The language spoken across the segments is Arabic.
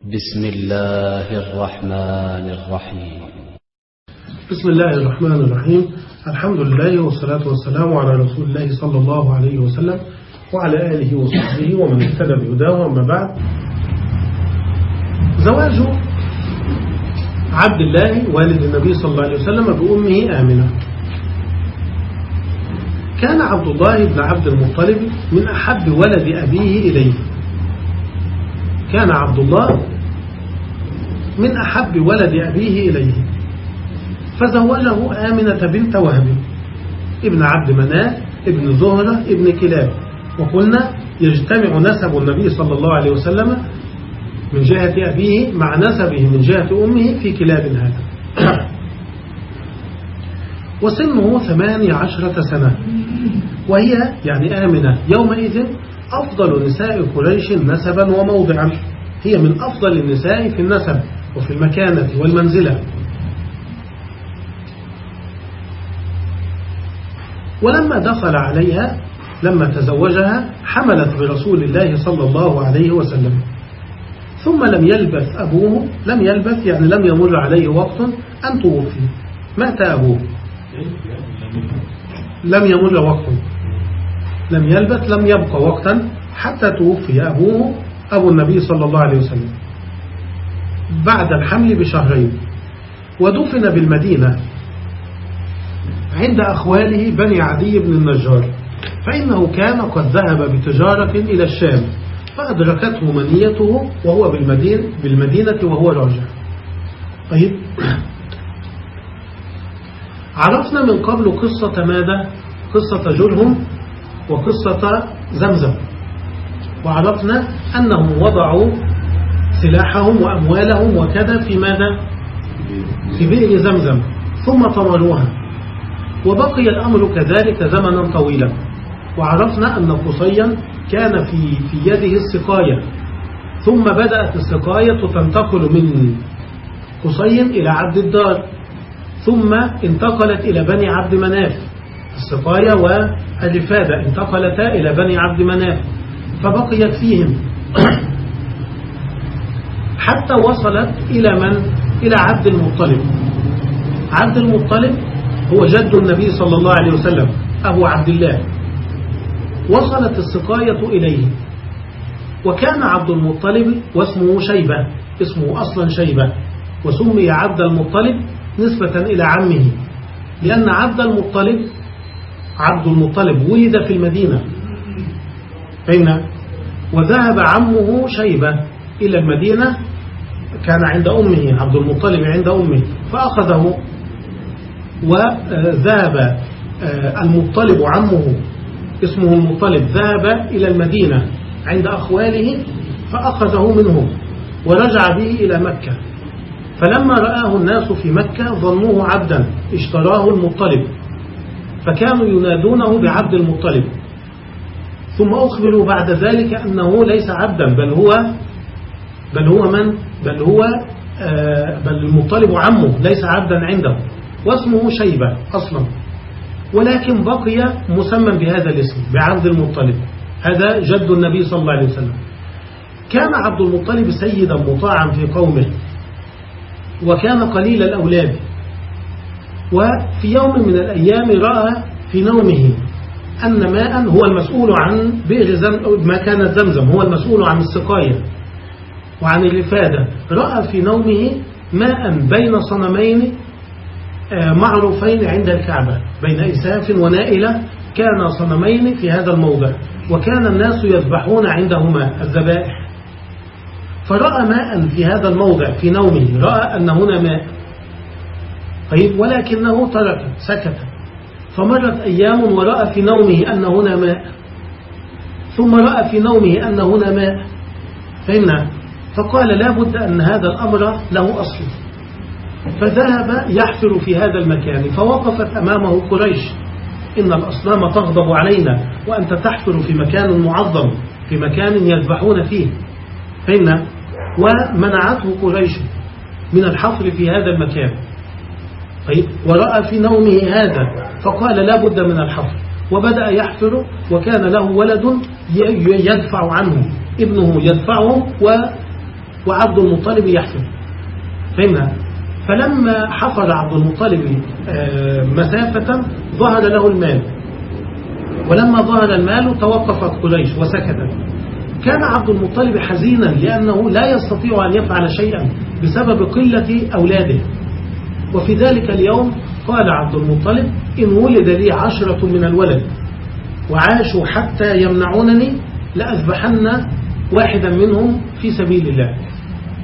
بسم الله الرحمن الرحيم. بسم الله الرحمن الرحيم. الحمد لله والصلاة والسلام على رسول الله صلى الله عليه وسلم وعلى آله وصحبه ومن اهتدى بهداه أما بعد. زواج عبد الله والد النبي صلى الله عليه وسلم بأمه آمنة. كان عبد الله بن عبد المطلب من أحب ولد أبيه إليه. كان عبد الله من أحب ولد أبيه إليه. فزوجه آمنة بنت وهب ابن عبد مناف ابن زهرة ابن كلاب. وقلنا يجتمع نسب النبي صلى الله عليه وسلم من جهة أبيه مع نسبه من جهة أمه في كلاب هذا. وسنه ثماني عشرة سنة وهي يعني آمنة. يومئذ أفضل نساء قريش نسبا وموضعا. هي من أفضل النساء في النسب وفي المكانة والمنزلة. ولما دخل عليها لما تزوجها حملت برسول الله صلى الله عليه وسلم. ثم لم يلبث أبوه لم يلبث يعني لم يمر عليه وقت أن توفي. مات أبوه. لم يمر وقت. لم يلبث لم يبقى وقتا حتى توفي أبوه أبو النبي صلى الله عليه وسلم بعد الحمل بشهرين. ودفن بالمدينة عند أخواله بني عدي بن النجار فإنه كان قد ذهب بتجارة إلى الشام فأدركته منيته وهو بالمدينة, بالمدينة وهو راجع. طيب. عرفنا من قبل قصة ماذا؟ قصة جرهم وقصة زمزم. وعرفنا أنهم وضعوا سلاحهم وأموالهم وكذا في ماذا؟ في بئر زمزم. ثم طمروها وبقي الأمر كذلك زمنا طويلا. وعرفنا أن قصيا كان في, في يده السقاية. ثم بدأت السقاية تنتقل من قصي إلى عبد الدار. ثم انتقلت إلى بني عبد مناف. السقاية والرفادة انتقلتا إلى بني عبد مناف فبقيت فيهم. حتى وصلت إلى من؟ إلى عبد المطلب. عبد المطلب هو جد النبي صلى الله عليه وسلم أبو عبد الله. وصلت السقاية إليه. وكان عبد المطلب واسمه شيبة اسمه أصلا شيبة. وسمي عبد المطلب نسبة إلى عمه لأن عبد المطلب عبد المطلب ولد في المدينة. فإن وذهب عمه شيبة إلى المدينة كان عند أمه عبد المطلب عند أمه فأخذه وذهب المطلب عمه اسمه المطلب ذهب إلى المدينة عند أخواله فأخذه منهم ورجع به إلى مكة. فلما رآه الناس في مكة ظنوه عبدا اشتراه المطلب. فكانوا ينادونه بعبد المطلب. ثم أخبروا بعد ذلك أنه ليس عبدا بل هو بل هو من؟ بل هو بل المطلب عمه ليس عبدا عنده واسمه شيبة أصلا. ولكن بقي مسمى بهذا الاسم بعبد المطلب. هذا جد النبي صلى الله عليه وسلم. كان عبد المطلب سيدا مطاعا في قومه وكان قليل الأولاد. وفي يوم من الأيام رأى في نومه أن ماء هو المسؤول عن بئر زم ما كانت زمزم هو المسؤول عن السقاية وعن الرفادة رأى في نومه ماء بين صنمين معروفين عند الكعبة بين إساف ونائلة كان صنمين في هذا الموضع وكان الناس يذبحون عندهما الذبائح. فرأى ماء في هذا الموضع في نومه رأى أن هنا ماء. طيب ولكنه ترك سكت. فمرت أيام ورأى في نومه أن هنا ماء. ثم رأى في نومه أن هنا ماء. فهمنا فقال لا بد أن هذا الأمر له أصل. فذهب يحفر في هذا المكان فوقفت أمامه قريش. إن الأصنام تغضب علينا وأنت تحفر في مكان معظم في مكان يذبحون فيه. فهمنا ومنعته قريش من الحفر في هذا المكان. طيب ورأى في نومه هذا فقال لا بد من الحفر وبدأ يحفر وكان له ولد يدفع عنه. ابنه يدفعه وعبد المطلب يحفر فهمنا؟ فلما حفر عبد المطلب آه، مسافة ظهر له المال. ولما ظهر المال توقفت قريش وسكتت. كان عبد المطلب حزينا لأنه لا يستطيع أن يفعل شيئا بسبب قلة أولاده. وفي ذلك اليوم قال عبد المطلب إن ولد لي عشرة من الولد وعاشوا حتى يمنعونني لأذبحن واحدا منهم في سبيل الله.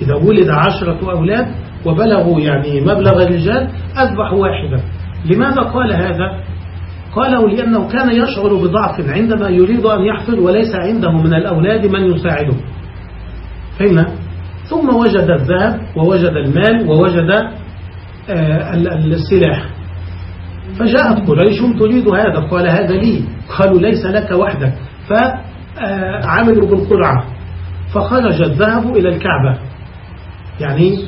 إذا ولد عشرة أولاد وبلغوا يعني مبلغ الرجال أذبح واحدا. لماذا قال هذا؟ قاله لأنه كان يشعر بضعف عندما يريد أن يحفر وليس عنده من الأولاد من يساعده. فهمنا؟ ثم وجد الذهب ووجد المال ووجد السلاح. فجاءت قريش تريد هذا؟ قال هذا لي. قالوا ليس لك وحدك. فعملوا بالقرعة فخرج الذهب إلى الكعبة. يعني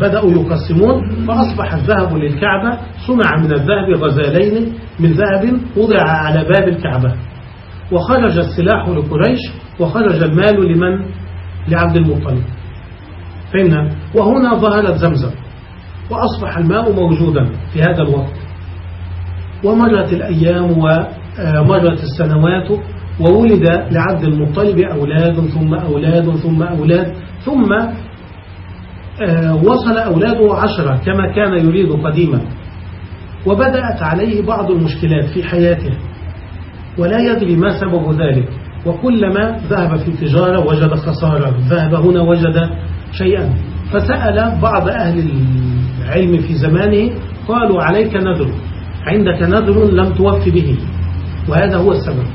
بدأوا يقسمون فأصبح الذهب للكعبة. صنع من الذهب غزالين من ذهب وضع على باب الكعبة. وخرج السلاح لقريش وخرج المال لمن؟ لعبد المطلب. فهمنا؟ وهنا ظهرت زمزم. وأصبح الماء موجودا في هذا الوقت. ومرت الأيام ومرت السنوات وولد لعبد المطلب أولاد ثم أولاد ثم أولاد ثم آه، وصل أولاده عشرة كما كان يريد قديما. وبدأت عليه بعض المشكلات في حياته. ولا يدري ما سبب ذلك. وكلما ذهب في تجارة وجد خسارة. ذهب هنا وجد شيئا. فسأل بعض أهل العلم في زمانه قالوا عليك نذر عندك نذر لم توف به وهذا هو السبب.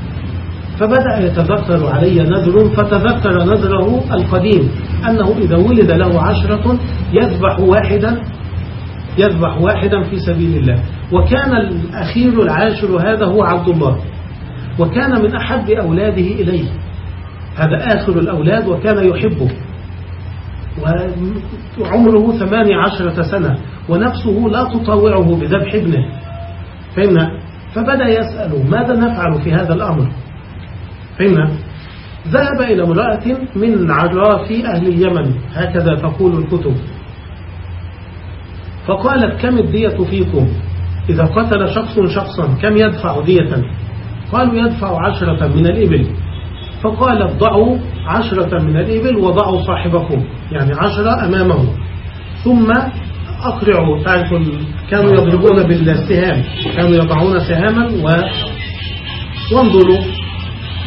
فبدأ يتذكر علي نذر فتذكر نذره القديم أنه إذا ولد له عشرة يذبح واحدا يذبح واحدا في سبيل الله. وكان الأخير العاشر هذا هو عبد الله وكان من أحب أولاده إليه. هذا آخر الأولاد وكان يحبه. وعمره ثماني عشرة سنة ونفسه لا تطوعه بذبح ابنه. فهمنا؟ فبدأ يسأل ماذا نفعل في هذا الأمر؟ فهمنا؟ ذهب إلى امرأة من عراف أهل اليمن هكذا تقول الكتب. فقالت كم الدية فيكم؟ إذا قتل شخص شخصا كم يدفع دية؟ قالوا يدفع عشرة من الإبل. فقال ضعوا عشرة من الإبل وضعوا صاحبكم يعني عشرة أمامه ثم أقرعوا تعرفوا كانوا يضربون بالسهام كانوا يضعون سهاما و وانظروا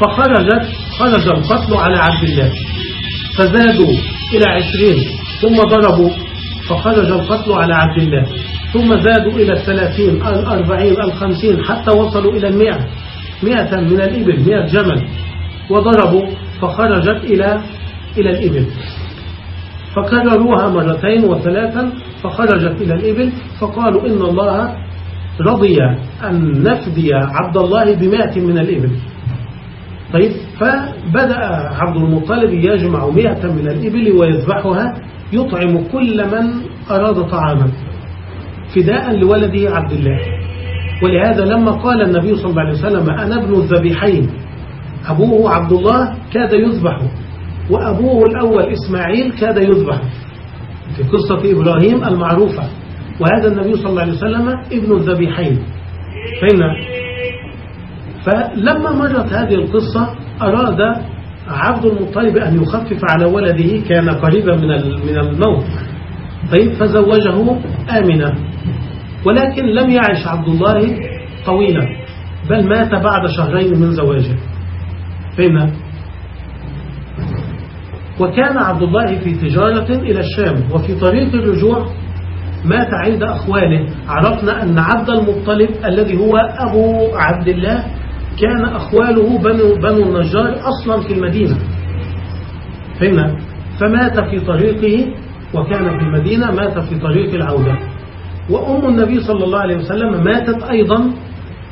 فخرجت خرج القتل على عبد الله. فزادوا إلى عشرين ثم ضربوا فخرج القتل على عبد الله. ثم زادوا إلى الثلاثين الأربعين الخمسين حتى وصلوا إلى المئة. مئة من الإبل مئة جمل. وضربوا فخرجت إلى إلى الإبل. فكرروها مرتين وثلاثا فخرجت إلى الإبل فقالوا إن الله رضي أن نفدي عبد الله بمائة من الإبل. طيب فبدأ عبد المطلب يجمع مئة من الإبل ويذبحها يطعم كل من أراد طعاما فداء لولده عبد الله. ولهذا لما قال النبي صلى الله عليه وسلم أنا ابن الذبيحين. أبوه عبد الله كاد يذبح وأبوه الأول إسماعيل كاد يذبح في قصة إبراهيم المعروفة وهذا النبي صلى الله عليه وسلم ابن الذبيحين. فهمنا فلما مرت هذه القصة أراد عبد المطلب أن يخفف على ولده كان قريبا من من الموت. طيب فزوجه آمنة ولكن لم يعش عبد الله طويلا بل مات بعد شهرين من زواجه. فهمنا وكان عبد الله في تجارة إلى الشام وفي طريق الرجوع مات عند أخواله عرفنا أن عبد المطلب الذي هو أبو عبد الله كان أخواله بنو, بنو النجار أصلا في المدينة. فهمنا فمات في طريقه وكان في المدينة مات في طريق العودة. وأم النبي صلى الله عليه وسلم ماتت أيضا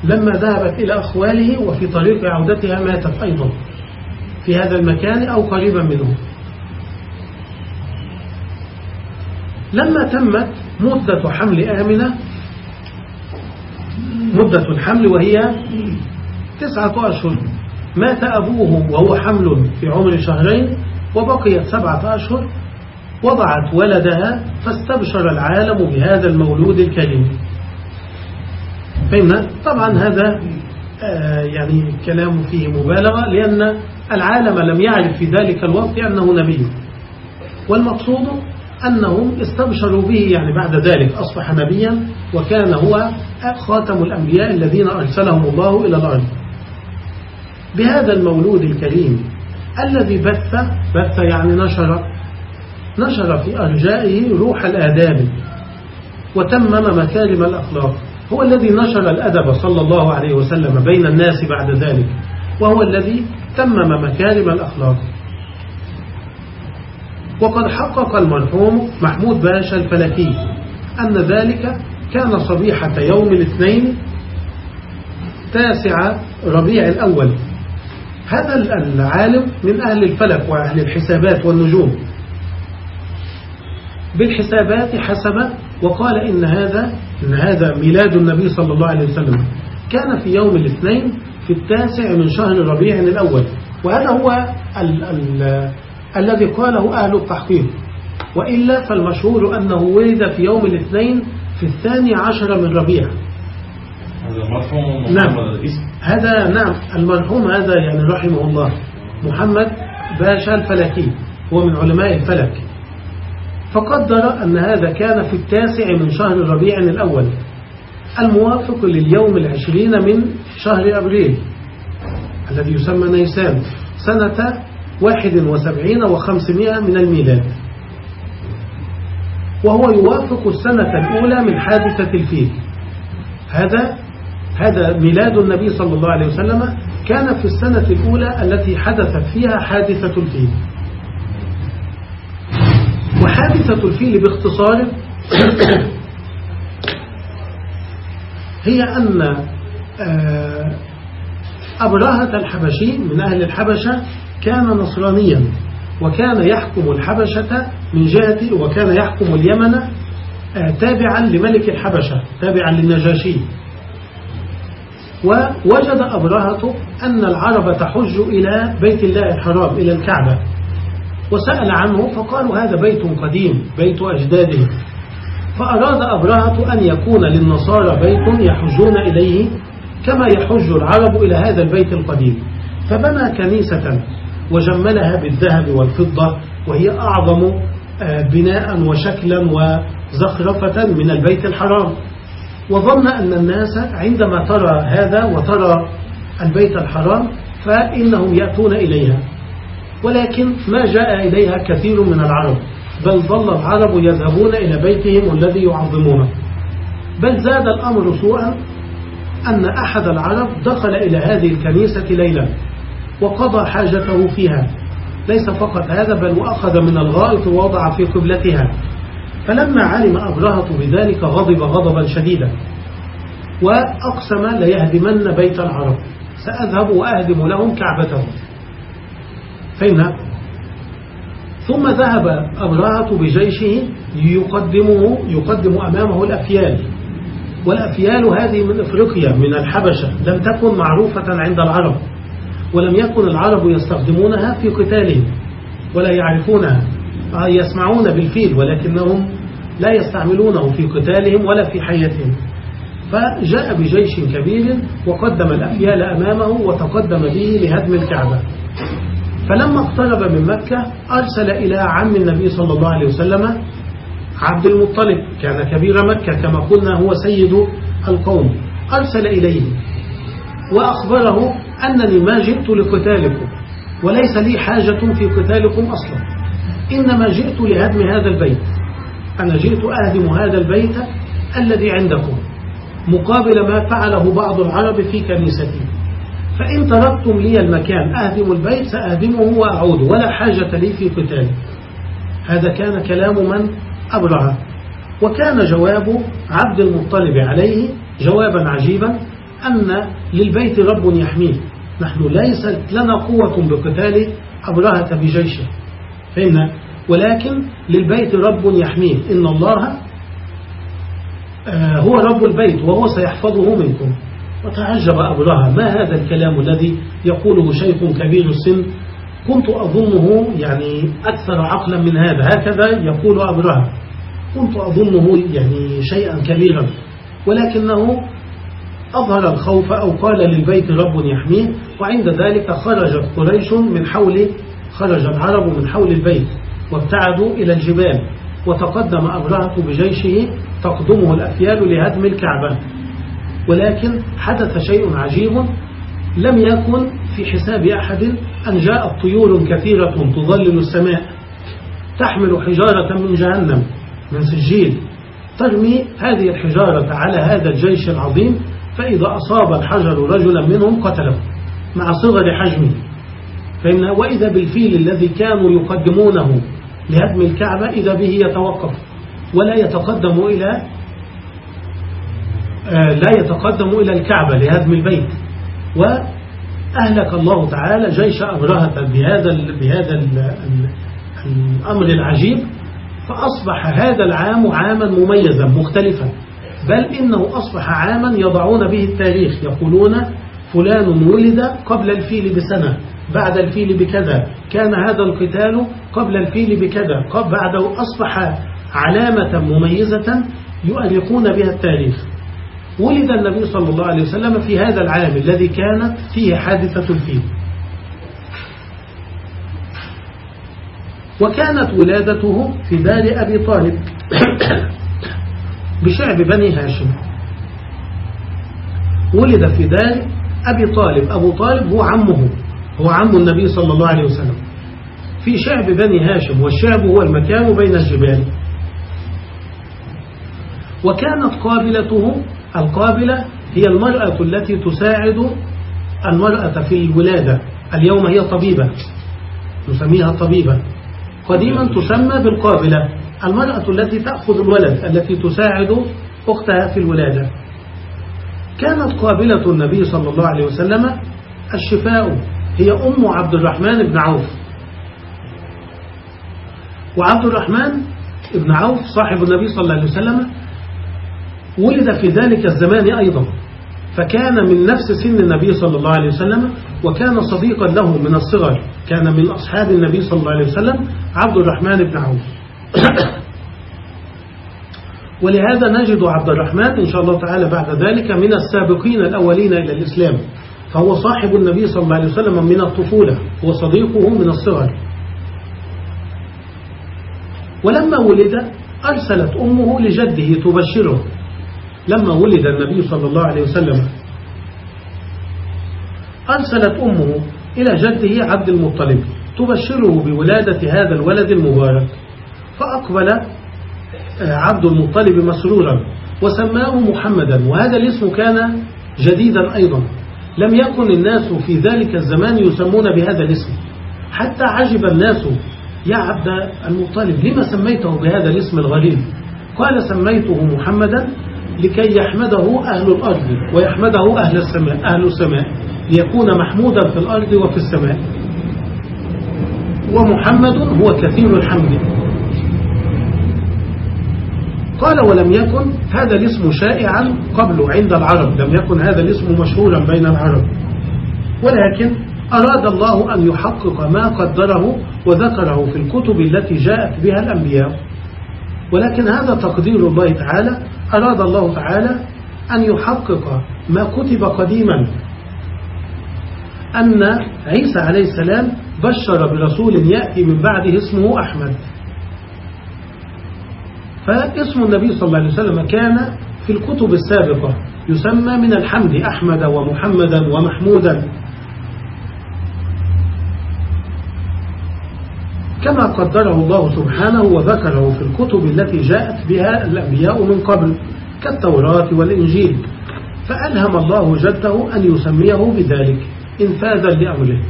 لما ذهبت إلى أخواله وفي طريق عودتها ماتت أيضا في هذا المكان أو قريبا منه. لما تمت مدة حمل آمنة مدة الحمل وهي تسعة أشهر مات أبوه وهو حمل في عمر شهرين وبقيت سبعة أشهر وضعت ولدها فاستبشر العالم بهذا المولود الكريم. فهمنا طبعا هذا آه، يعني كلام فيه مبالغة لأن العالم لم يعرف في ذلك الوقت أنه نبي. والمقصود أنهم استبشروا به يعني بعد ذلك أصبح نبيا وكان هو خاتم الأنبياء الذين أرسلهم الله إلى الأرض. بهذا المولود الكريم الذي بث بث يعني نشر نشر في أرجائه روح الآداب وتمم مكارم الأخلاق. هو الذي نشر الأدب صلى الله عليه وسلم بين الناس بعد ذلك وهو الذي تمم مكارم الأخلاق. وقد حقق المرحوم محمود باشا الفلكي أن ذلك كان صبيحة يوم الاثنين تاسع ربيع الأول. هذا العالم من أهل الفلك وأهل الحسابات والنجوم. بالحسابات حسب وقال إن هذا إن هذا ميلاد النبي صلى الله عليه وسلم. كان في يوم الاثنين في التاسع من شهر ربيع الأول. وهذا هو ال ال الذي قاله أهل التحقيق. وإلا فالمشهور أنه ولد في يوم الاثنين في الثاني عشر من ربيع. هذا نعم. هذا نعم المرحوم هذا يعني رحمه الله. محمد باشا الفلكي. هو من علماء الفلك. فقدر أن هذا كان في التاسع من شهر ربيع الأول الموافق لليوم العشرين من شهر أبريل الذي يسمى نيسان سنة واحد وسبعين وخمسمائة من الميلاد. وهو يوافق السنة الأولى من حادثة الفيل. هذا هذا ميلاد النبي صلى الله عليه وسلم كان في السنة الأولى التي حدثت فيها حادثة الفيل. وحادثة الفيل باختصار هي أن آه، أبرهة الحبشي من أهل الحبشة كان نصرانيا وكان يحكم الحبشة من جهة وكان يحكم اليمن آه، تابعا لملك الحبشة تابعا للنجاشي. ووجد أبرهة أن العرب تحج إلى بيت الله الحرام إلى الكعبة. وسأل عنه فقالوا هذا بيت قديم بيت أجدادهم فأراد أبرهة أن يكون للنصارى بيت يحجون إليه كما يحج العرب إلى هذا البيت القديم. فبنى كنيسة وجملها بالذهب والفضة وهي أعظم آه، بناء وشكلا وزخرفة من البيت الحرام. وظن أن الناس عندما ترى هذا وترى البيت الحرام فإنهم يأتون إليها. ولكن ما جاء إليها كثير من العرب. بل ظل العرب يذهبون إلى بيتهم الذي يعظمونه. بل زاد الأمر سوءا أن أحد العرب دخل إلى هذه الكنيسة ليلا وقضى حاجته فيها. ليس فقط هذا بل وأخذ من الغائط ووضع في قبلتها. فلما علم أبرهة بذلك غضب غضبا شديدا. وأقسم ليهدمن بيت العرب. سأذهب وأهدم لهم كعبتهم. فهمنا ثم ذهب أبرهة بجيشه يقدمه يقدم أمامه الأفيال. والأفيال هذه من إفريقيا من الحبشة. لم تكن معروفة عند العرب. ولم يكن العرب يستخدمونها في قتالهم. ولا يعرفونها. آه، يسمعون بالفيل ولكنهم لا يستعملونه في قتالهم ولا في حياتهم. فجاء بجيش كبير وقدم الأفيال أمامه وتقدم به لهدم الكعبة. فلما اقترب من مكة أرسل إلى عم النبي صلى الله عليه وسلم عبد المطلب كان كبير مكة كما قلنا هو سيد القوم. أرسل إليه وأخبره أنني ما جئت لقتالكم وليس لي حاجة في قتالكم أصلا. إنما جئت لهدم هذا البيت. أنا جئت أهدم هذا البيت الذي عندكم مقابل ما فعله بعض العرب في كنيستي. فإن تركتم لي المكان أهدم البيت سأهدمه وأعود ولا حاجة لي في قتال. هذا كان كلام من؟ أبرع وكان جواب عبد المطلب عليه جوابا عجيبا أن للبيت رب يحميه. نحن ليست لنا قوة بقتال أبرهة بجيشه. فهمنا ولكن للبيت رب يحميه. إن الله آه، هو رب البيت وهو سيحفظه منكم. وتعجب أبرهة ما هذا الكلام الذي يقوله شيخ كبير السن؟ كنت أظنه يعني أكثر عقلا من هذا. هكذا يقول أبرهة كنت أظنه يعني شيئا كبيرا ولكنه أظهر الخوف أو قال للبيت رب يحميه وعند ذلك خرجت قريش من حول خرج العرب من حول البيت وابتعدوا إلى الجبال وتقدم أبرهة بجيشه تقدمه الأفيال لهدم الكعبة. ولكن حدث شيء عجيب لم يكن في حساب أحد أن جاءت طيور كثيرة تظلل السماء تحمل حجارة من جهنم من سجيل. ترمي هذه الحجارة على هذا الجيش العظيم فإذا أصاب الحجر رجلا منهم قتله مع صغر حجمه. فإن وإذا بالفيل الذي كانوا يقدمونه لهدم الكعبة إذا به يتوقف ولا يتقدم إلى لا يتقدم إلى الكعبة لهدم البيت. وأهلك الله تعالى جيش أبرهة بهذا بهذا الأمر العجيب فأصبح هذا العام عاما مميزا مختلفا. بل إنه أصبح عاما يضعون به التاريخ يقولون فلان ولد قبل الفيل بسنة بعد الفيل بكذا. كان هذا القتال قبل الفيل بكذا. بعده أصبح علامة مميزة يؤرخون بها التاريخ. ولد النبي صلى الله عليه وسلم في هذا العام الذي كانت فيه حادثة الفيل وكانت ولادته في دار أبي طالب بشعب بني هاشم. ولد في دار أبي طالب. أبو طالب هو عمه هو عم النبي صلى الله عليه وسلم. في شعب بني هاشم والشعب هو المكان بين الجبال. وكانت قابلته القابلة هي المرأة التي تساعد المرأة في الولادة. اليوم هي طبيبة. نسميها طبيبة. قديما تسمى بالقابلة. المرأة التي تأخذ الولد التي تساعد أختها في الولادة. كانت قابلة النبي صلى الله عليه وسلم. الشفاء هي أم عبد الرحمن بن عوف. وعبد الرحمن بن عوف صاحب النبي صلى الله عليه وسلم ولد في ذلك الزمان أيضا فكان من نفس سن النبي صلى الله عليه وسلم وكان صديقا له من الصغر كان من أصحاب النبي صلى الله عليه وسلم عبد الرحمن بن عوف. ولهذا نجد عبد الرحمن إن شاء الله تعالى بعد ذلك من السابقين الأولين إلى الإسلام فهو صاحب النبي صلى الله عليه وسلم من الطفولة وصديقه من الصغر. ولما ولد أرسلت أمه لجده تبشره. لما ولد النبي صلى الله عليه وسلم. أرسلت أمه إلى جده عبد المطلب تبشره بولادة هذا الولد المبارك. فأقبل آه، عبد المطلب مسرورا وسماه محمدا وهذا الاسم كان جديدا أيضا. لم يكن الناس في ذلك الزمان يسمون بهذا الاسم. حتى عجب الناس يا عبد المطلب لما سميته بهذا الاسم الغريب؟ قال سميته محمدا لكي يحمده أهل الأرض ويحمده أهل السماء, أهل السماء ليكون محمودا في الأرض وفي السماء. ومحمد هو كثير الحمد. قال ولم يكن هذا الاسم شائعا قبل عند العرب. لم يكن هذا الاسم مشهورا بين العرب. ولكن أراد الله أن يحقق ما قدره وذكره في الكتب التي جاءت بها الأنبياء. ولكن هذا تقدير الله تعالى أراد الله تعالى أن يحقق ما كتب قديما. أن عيسى عليه السلام بشر برسول يأتي من بعده اسمه أحمد. فاسم النبي صلى الله عليه وسلم كان في الكتب السابقة يسمى من الحمد أحمد ومحمدا ومحمودا. كما قدره الله سبحانه وذكره في الكتب التي جاءت بها الأنبياء من قبل كالتوراة والإنجيل. فألهم الله جده أن يسميه بذلك إنفاذا لأمره.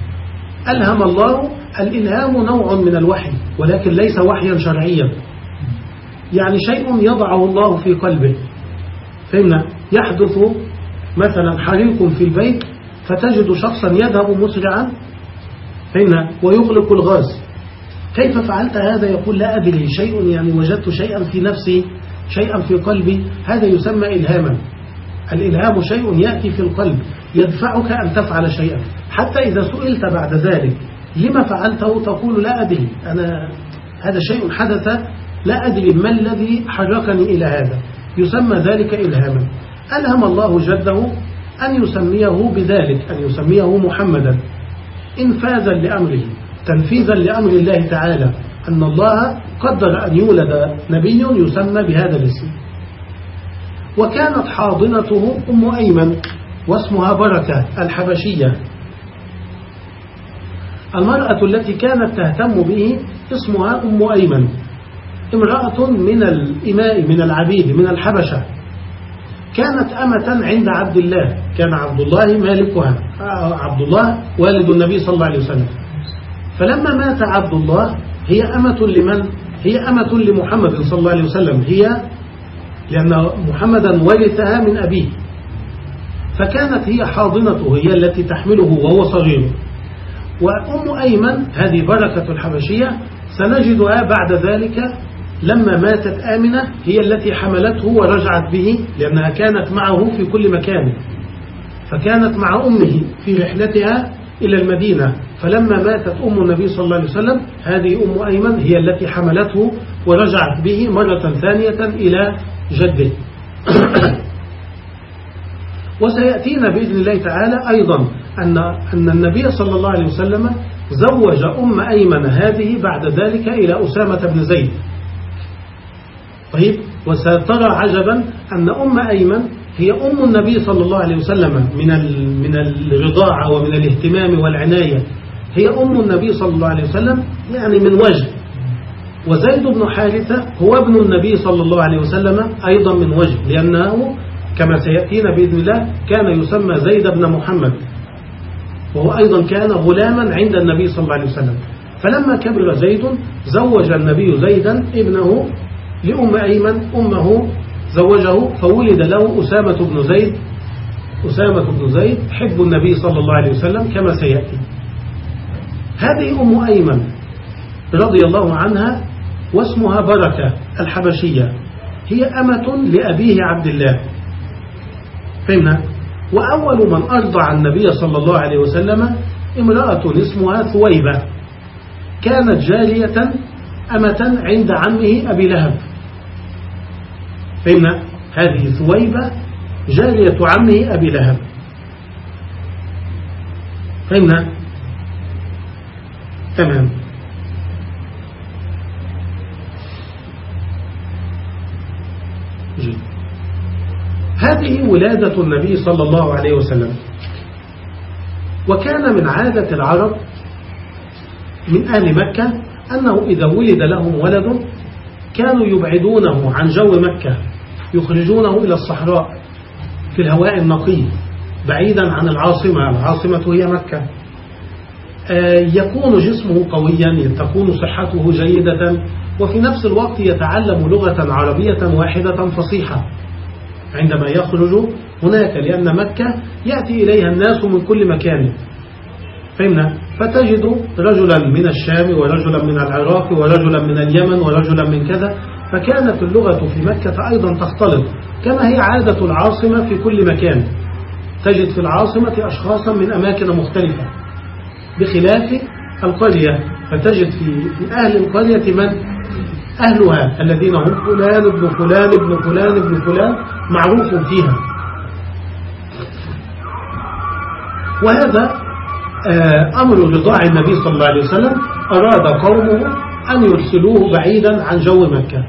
ألهم الله الإلهام نوع من الوحي ولكن ليس وحيا شرعيا. يعني شيء يضعه الله في قلبه. فهمنا؟ يحدث مثلا حريق في البيت فتجد شخصا يذهب مسرعا. فهمنا؟ ويغلق الغاز. كيف فعلت هذا يقول لا أدري شيء يعني وجدت شيئا في نفسي شيئا في قلبي. هذا يسمى إلهاما. الإلهام شيء يأتي في القلب يدفعك أن تفعل شيئا. حتى إذا سئلت بعد ذلك لما فعلته تقول لا أدري أنا هذا شيء حدث لا أدري ما الذي حركني إلى هذا. يسمى ذلك إلهاما. ألهم الله جده أن يسميه بذلك أن يسميه محمدا. إنفاذا لأمره. تنفيذا لأمر الله تعالى أن الله قدر أن يولد نبي يسمى بهذا الاسم. وكانت حاضنته أم أيمن واسمها بركة الحبشية. المرأة التي كانت تهتم به اسمها أم أيمن امرأة من الإماء من العبيد من الحبشة. كانت أمة عند عبد الله كان عبد الله مالكها عبد الله والد النبي صلى الله عليه وسلم. فلما مات عبد الله هي أمة لمن؟ هي أمة لمحمد صلى الله عليه وسلم. هي لأن محمدا ورثها من أبيه. فكانت هي حاضنته هي التي تحمله وهو صغير. وأم أيمن هذه بركة الحبشية سنجدها بعد ذلك لما ماتت آمنة هي التي حملته ورجعت به لأنها كانت معه في كل مكان. فكانت مع أمه في رحلتها إلى المدينة. فلما ماتت أم النبي صلى الله عليه وسلم هذه أم أيمن هي التي حملته ورجعت به مرة ثانية إلى جده. وسيأتينا بإذن الله تعالى أيضا أن, أن النبي صلى الله عليه وسلم زوج أم أيمن هذه بعد ذلك إلى أسامة بن زيد. طيب وسترى عجبا أن أم أيمن هي أم النبي صلى الله عليه وسلم من من الرضاعة ومن الاهتمام والعناية هي أم النبي صلى الله عليه وسلم يعني من وجه. وزيد بن حارثة هو ابن النبي صلى الله عليه وسلم أيضا من وجه لأنه كما سيأتينا بإذن الله كان يسمى زيد بن محمد. وهو أيضا كان غلاما عند النبي صلى الله عليه وسلم. فلما كبر زيد زوج النبي زيدا ابنه لأم أيمن أمه زوجه فولد له أسامة بن زيد. أسامة بن زيد حب النبي صلى الله عليه وسلم كما سيأتي. هذه أم أيمن رضي الله عنها واسمها بركة الحبشية. هي أمة لأبيه عبد الله. فهمنا؟ وأول من أرضع النبي صلى الله عليه وسلم امرأة اسمها ثويبة. كانت جارية أمة عند عمه أبي لهب. فهمنا؟ هذه ثويبة جارية عمه أبي لهب. فهمنا؟ تمام. جيد. هذه ولادة النبي صلى الله عليه وسلم. وكان من عادة العرب من أهل مكة أنه إذا ولد لهم ولد كانوا يبعدونه عن جو مكة يخرجونه إلى الصحراء في الهواء النقي بعيدا عن العاصمة العاصمة هي مكة. يكون جسمه قويا تكون صحته جيدة وفي نفس الوقت يتعلم لغة عربية واحدة فصيحة. عندما يخرج هناك لأن مكة يأتي إليها الناس من كل مكان. فهمنا؟ فتجد رجلا من الشام ورجلا من العراق ورجلا من اليمن ورجلا من كذا. فكانت اللغة في مكة أيضا تختلط كما هي عادة العاصمة في كل مكان. تجد في العاصمة أشخاصا من أماكن مختلفة. بخلاف القرية فتجد في أهل القرية من؟ أهلها الذين هم فلان ابن فلان ابن فلان ابن فلان معروف فيها. وهذا أمر رضاع النبي صلى الله عليه وسلم أراد قومه أن يرسلوه بعيدا عن جو مكة.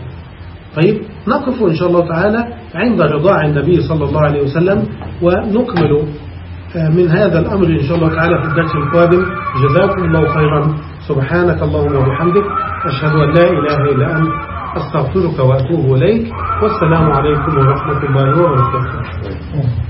طيب نقف إن شاء الله تعالى عند رضاع النبي صلى الله عليه وسلم ونكمل من هذا الأمر إن شاء الله تعالى في الدرس القادم جزاكم الله خيرا. سبحانك اللهم وبحمدك أشهد أن لا إله إلا أنت أستغفرك وأتوب إليك والسلام عليكم ورحمة الله وبركاته.